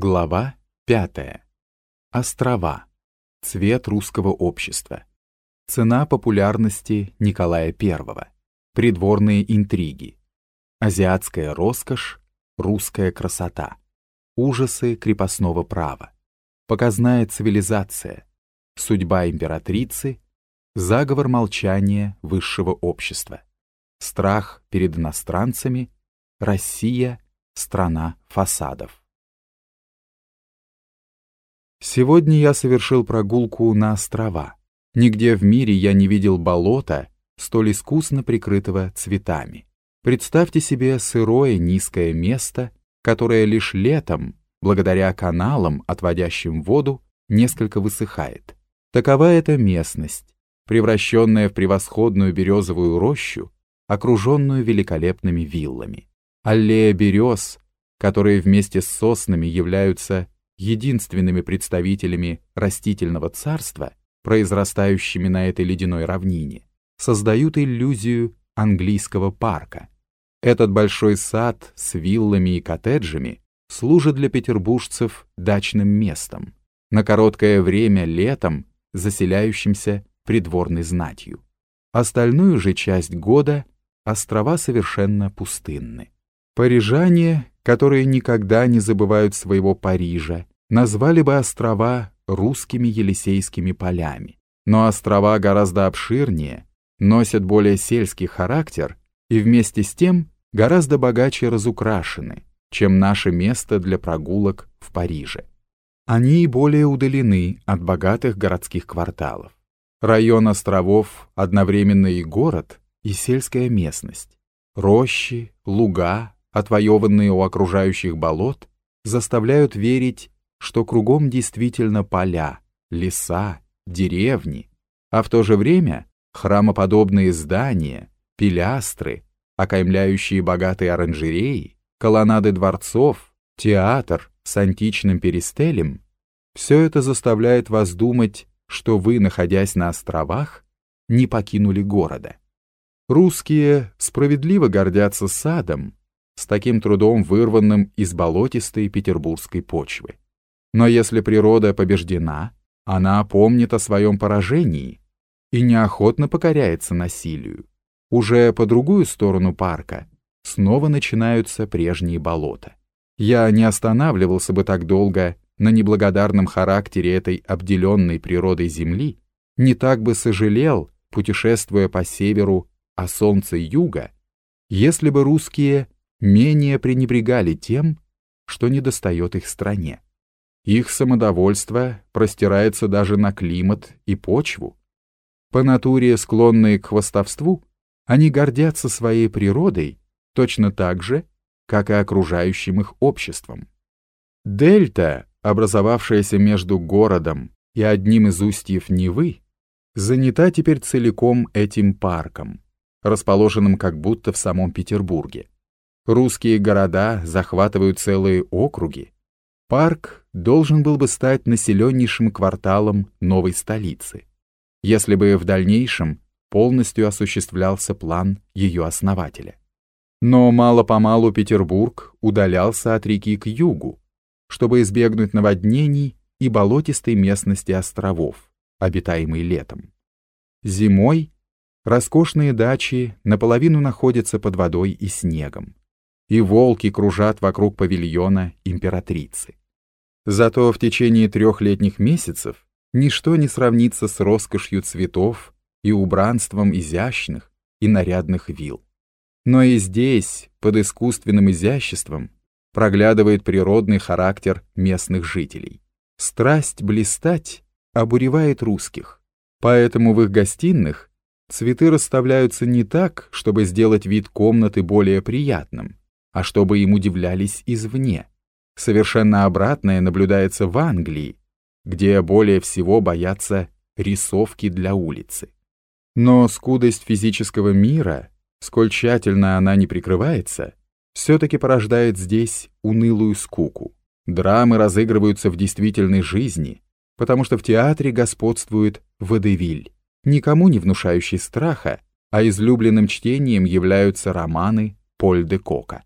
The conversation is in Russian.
Глава 5. Острова. Цвет русского общества. Цена популярности Николая I. Придворные интриги. Азиатская роскошь, русская красота. Ужасы крепостного права. Показная цивилизация. Судьба императрицы. Заговор молчания высшего общества. Страх перед иностранцами. Россия – страна фасадов. Сегодня я совершил прогулку на острова. Нигде в мире я не видел болота, столь искусно прикрытого цветами. Представьте себе сырое низкое место, которое лишь летом, благодаря каналам, отводящим воду, несколько высыхает. Такова эта местность, превращенная в превосходную березовую рощу, окруженную великолепными виллами. Аллея берез, которые вместе с соснами являются единственными представителями растительного царства, произрастающими на этой ледяной равнине, создают иллюзию английского парка. Этот большой сад с виллами и коттеджами служит для петербуржцев дачным местом, на короткое время летом заселяющимся придворной знатью. Остальную же часть года острова совершенно пустынны. Парижане, которые никогда не забывают своего Парижа, назвали бы острова русскими Елисейскими полями. Но острова гораздо обширнее, носят более сельский характер и вместе с тем гораздо богаче разукрашены, чем наше место для прогулок в Париже. Они более удалены от богатых городских кварталов. Район островов одновременно и город, и сельская местность. Рощи, луга, отвоеванные у окружающих болот, заставляют верить, что кругом действительно поля, леса, деревни, а в то же время храмоподобные здания, пилястры, окаймляющие богатые оранжереи, колоннады дворцов, театр с античным перистелем, все это заставляет вас думать, что вы, находясь на островах, не покинули города. Русские справедливо гордятся садом, с таким трудом вырванным из болотистой петербургской почвы. Но если природа побеждена, она помнит о своем поражении и неохотно покоряется насилию. Уже по другую сторону парка снова начинаются прежние болота. Я не останавливался бы так долго на неблагодарном характере этой обделенной природой земли, не так бы сожалел, путешествуя по северу о солнце юга, если бы русские менее пренебрегали тем, что недостает их стране. Их самодовольство простирается даже на климат и почву. По натуре склонные к хвастовству, они гордятся своей природой точно так же, как и окружающим их обществом. Дельта, образовавшаяся между городом и одним из устьев Невы, занята теперь целиком этим парком, расположенным как будто в самом Петербурге. Русские города захватывают целые округи. Парк должен был бы стать населеннейшим кварталом новой столицы, если бы в дальнейшем полностью осуществлялся план ее основателя. Но мало-помалу Петербург удалялся от реки к югу, чтобы избегнуть наводнений и болотистой местности островов, обитаемой летом. Зимой роскошные дачи наполовину находятся под водой и снегом и волки кружат вокруг павильона императрицы. Зато в течение трех летних месяцев ничто не сравнится с роскошью цветов и убранством изящных и нарядных вил. Но и здесь, под искусственным изяществом, проглядывает природный характер местных жителей. Страсть блистать обуревает русских, поэтому в их гостиных цветы расставляются не так, чтобы сделать вид комнаты более приятным, а чтобы им удивлялись извне. Совершенно обратное наблюдается в Англии, где более всего боятся рисовки для улицы. Но скудость физического мира, сколь тщательно она не прикрывается, все-таки порождает здесь унылую скуку. Драмы разыгрываются в действительной жизни, потому что в театре господствует водевиль, никому не внушающий страха, а излюбленным чтением являются романы Поль де Кока.